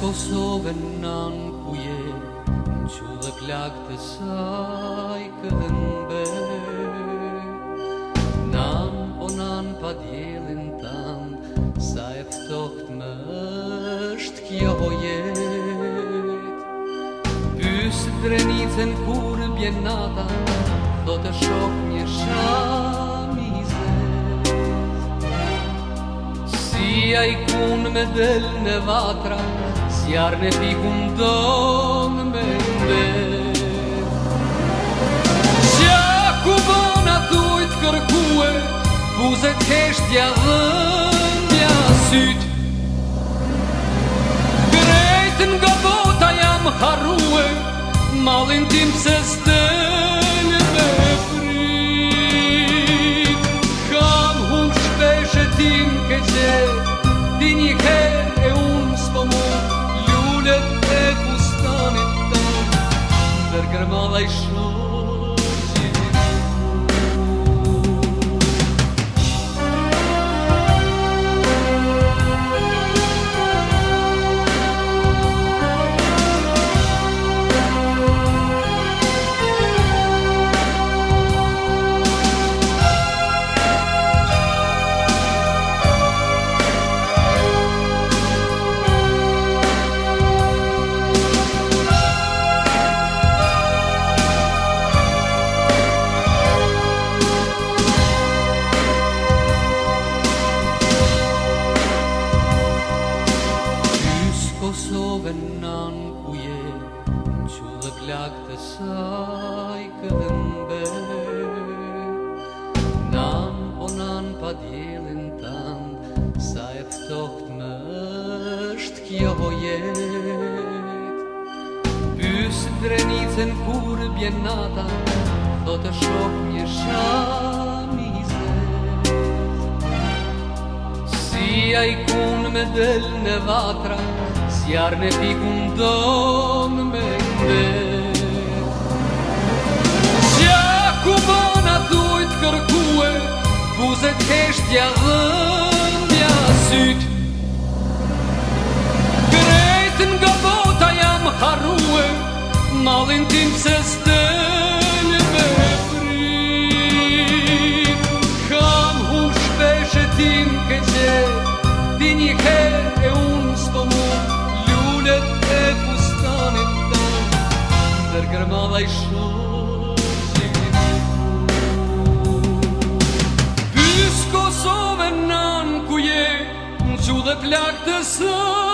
Kosovën nën ku je Në që dhe plak të saj këtë mbe Nën o po nan pa djelin tan Sa eftokt më është kjo o jet Pysë drenitën kur bjen nata Do të shok një shami zet Si a i kun me del në vatra Zjarë në t'i ku ndonë me ndë Qa ku bëna dujtë kërkue Buzet heshtja dhe mja sytë Grejtë nga bota jam harue Malin tim se stërë life. të saj këdëmbe Nam o po nan pa djelin tënd Sa e eftoht më është kjo jet Bys drenicën kur bjen nata Do të shok një shami zes Si a i kun me del në vatra Si arne pikun don me këndes vetën nga bota jam harue Malin tim se stënë me fri Kam hu shpeshe tim ke qe Ti një her e unë s'po mu Ljullet e fustanit të Dër gërmada i shumë Kosove nën ku je, në qudhët lakë të sënë